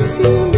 see.